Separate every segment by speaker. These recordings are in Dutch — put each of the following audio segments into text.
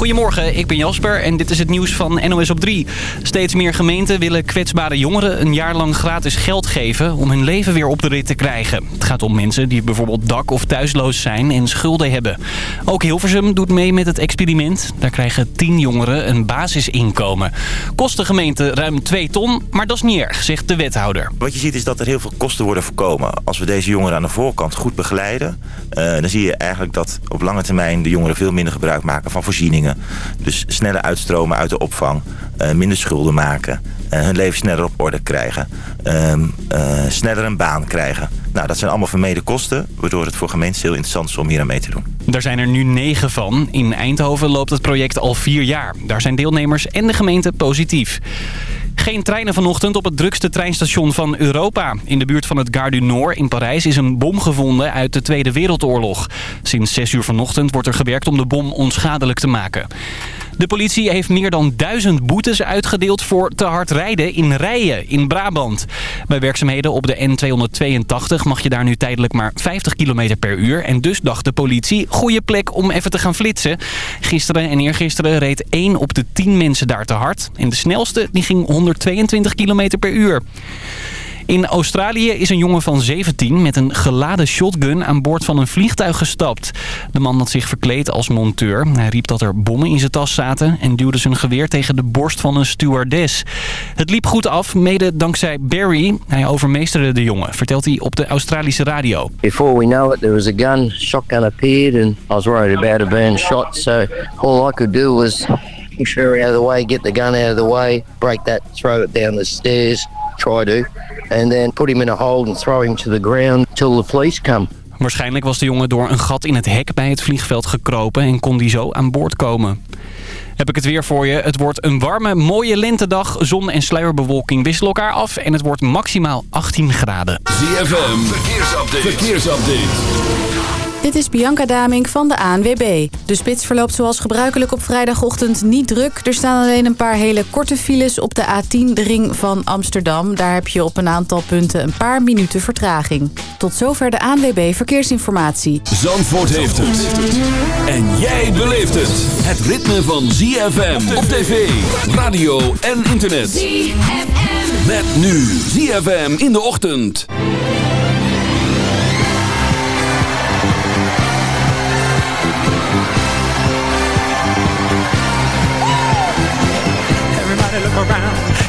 Speaker 1: Goedemorgen, ik ben Jasper en dit is het nieuws van NOS op 3. Steeds meer gemeenten willen kwetsbare jongeren een jaar lang gratis geld geven... om hun leven weer op de rit te krijgen. Het gaat om mensen die bijvoorbeeld dak- of thuisloos zijn en schulden hebben. Ook Hilversum doet mee met het experiment. Daar krijgen 10 jongeren een basisinkomen. Kost de gemeente ruim 2 ton, maar dat is niet erg, zegt de wethouder.
Speaker 2: Wat je ziet is dat er heel veel kosten worden voorkomen. Als we deze jongeren aan de voorkant goed begeleiden... Uh, dan zie je eigenlijk dat op lange termijn de jongeren veel minder gebruik maken van voorzieningen. Dus sneller uitstromen uit de opvang, uh, minder schulden maken... Uh, hun leven sneller op orde krijgen, sneller een baan krijgen. Nou, dat zijn allemaal vermeden kosten, waardoor het voor gemeentes heel interessant is om hier aan mee te doen.
Speaker 1: Daar zijn er nu negen van. In Eindhoven loopt het project al vier jaar. Daar zijn deelnemers en de gemeente positief. Geen treinen vanochtend op het drukste treinstation van Europa. In de buurt van het Gare du Nord in Parijs is een bom gevonden uit de Tweede Wereldoorlog. Sinds 6 uur vanochtend wordt er gewerkt om de bom onschadelijk te maken. De politie heeft meer dan duizend boetes uitgedeeld voor te hard rijden in Rijen in Brabant. Bij werkzaamheden op de N282 mag je daar nu tijdelijk maar 50 km per uur. En dus dacht de politie, goede plek om even te gaan flitsen. Gisteren en eergisteren reed 1 op de 10 mensen daar te hard. En de snelste die ging 122 km per uur. In Australië is een jongen van 17 met een geladen shotgun aan boord van een vliegtuig gestapt. De man had zich verkleed als monteur. Hij riep dat er bommen in zijn tas zaten en duwde zijn geweer tegen de borst van een stewardess. Het liep goed af, mede dankzij Barry. Hij overmeesterde de jongen, vertelt hij op de Australische radio.
Speaker 3: Before we know it, there was a gun, shotgun appeared and I was worried about it being shot. So all I could do was push her out of the way, get the gun out of the way, break that, throw it down the stairs, try to, and then put him in a hole and throw him to the ground till the police come.
Speaker 1: Waarschijnlijk was de jongen door een gat in het hek bij het vliegveld gekropen en kon die zo aan boord komen. Heb ik het weer voor je. Het wordt een warme, mooie lentedag. Zon en sluierbewolking wisselen elkaar af en het wordt maximaal 18 graden.
Speaker 4: ZFM, verkeersupdate. verkeersupdate.
Speaker 5: Dit is Bianca Daming van de ANWB. De spits verloopt zoals gebruikelijk op vrijdagochtend niet druk. Er staan alleen een paar hele korte files op de A10, de ring van Amsterdam. Daar heb je op een aantal punten een paar minuten vertraging. Tot zover de ANWB Verkeersinformatie.
Speaker 4: Zandvoort heeft het. En jij beleeft het. Het ritme van ZFM op tv, radio en internet. ZFM. Met nu ZFM in de ochtend.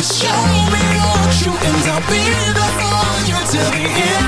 Speaker 6: Show me what you and I'll be there for you till the end.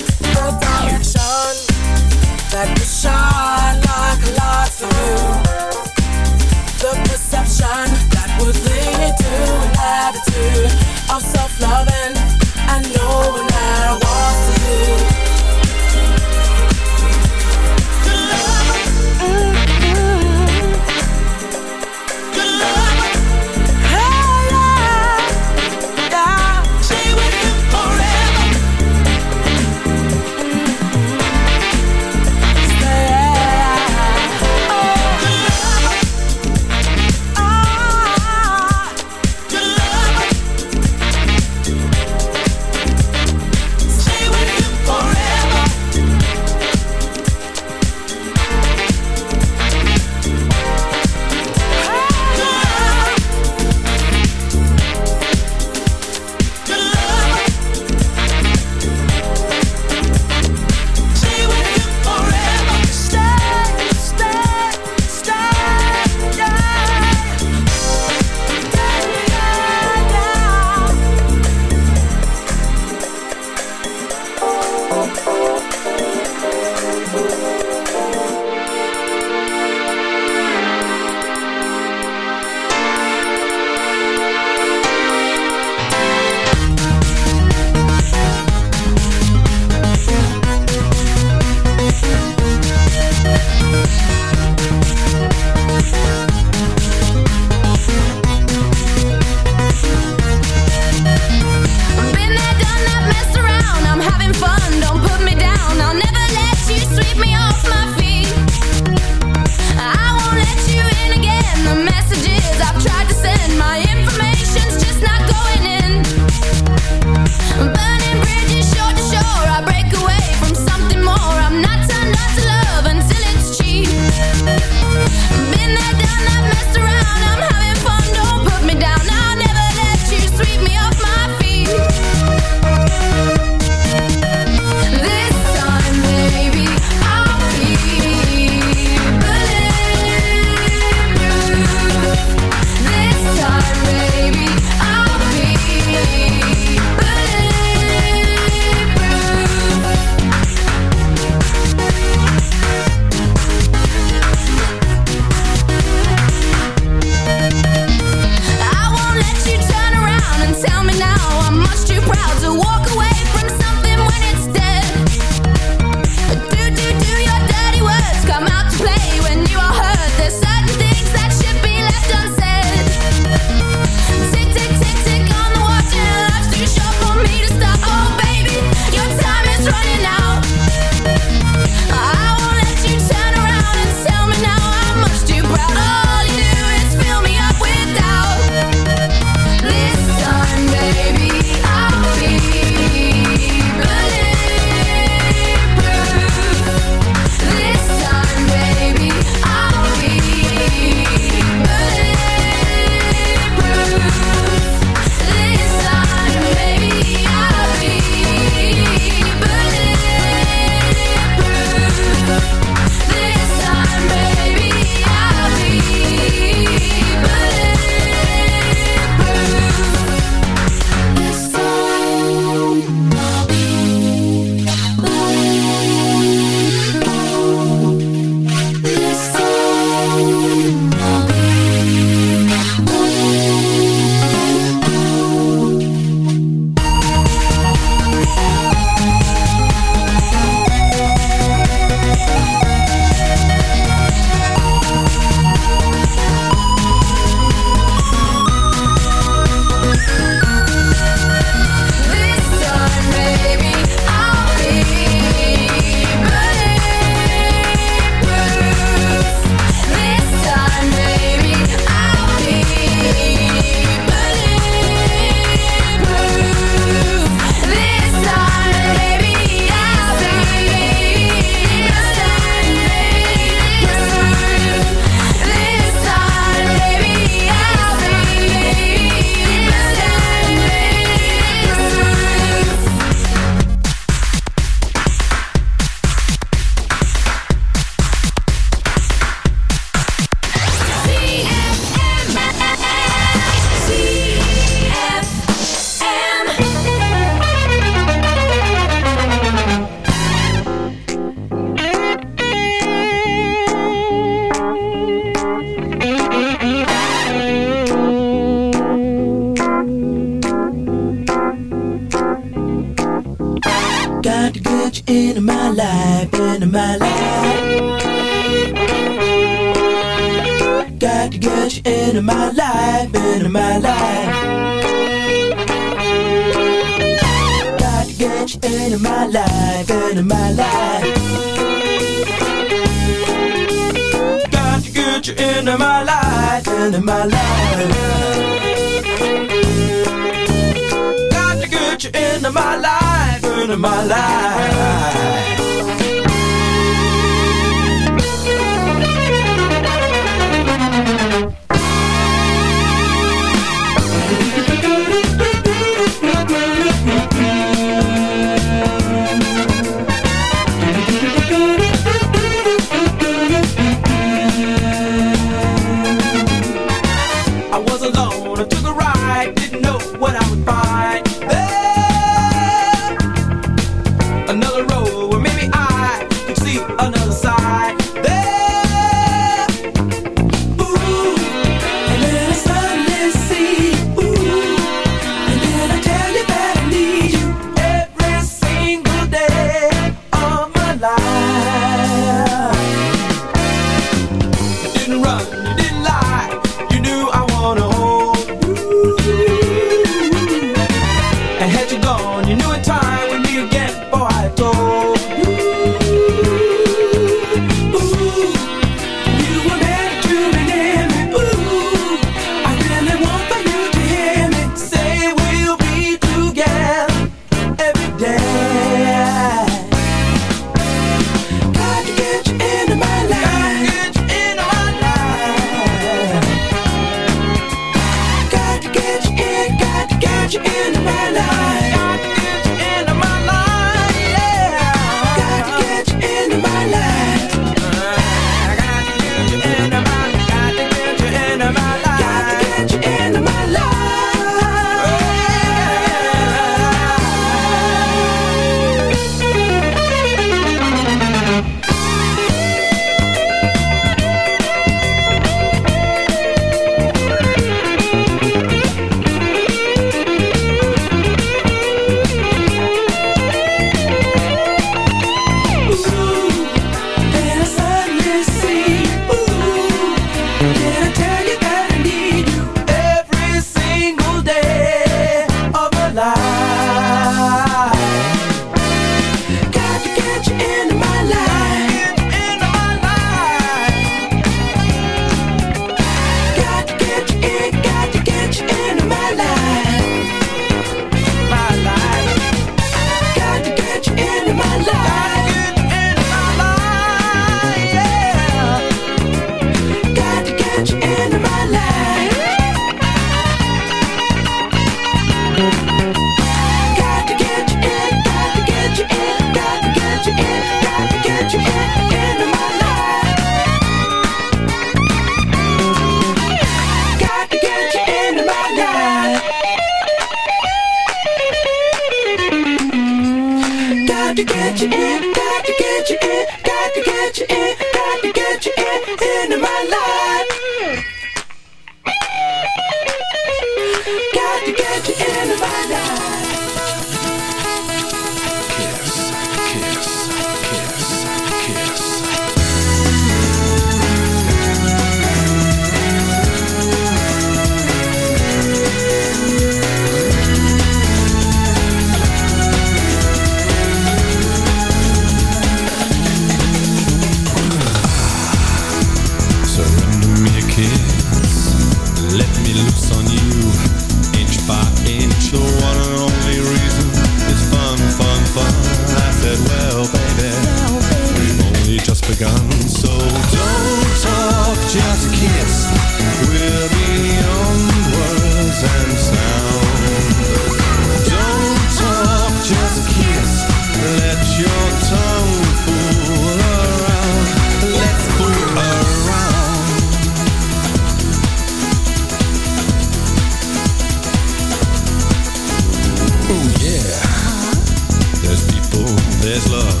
Speaker 7: love.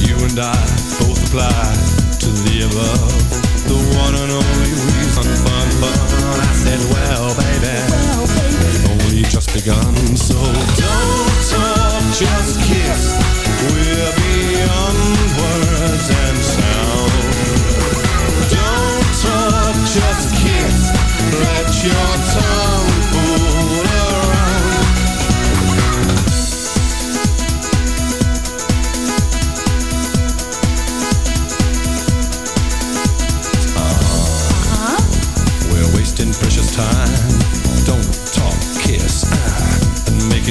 Speaker 7: You
Speaker 8: and I both apply to the above. The
Speaker 9: one and only reason for fun. I said, well, baby, well, baby. only just begun. So don't talk, just kiss. We'll be beyond.